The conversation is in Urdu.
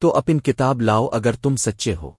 تو اپن کتاب لاؤ اگر تم سچے ہو۔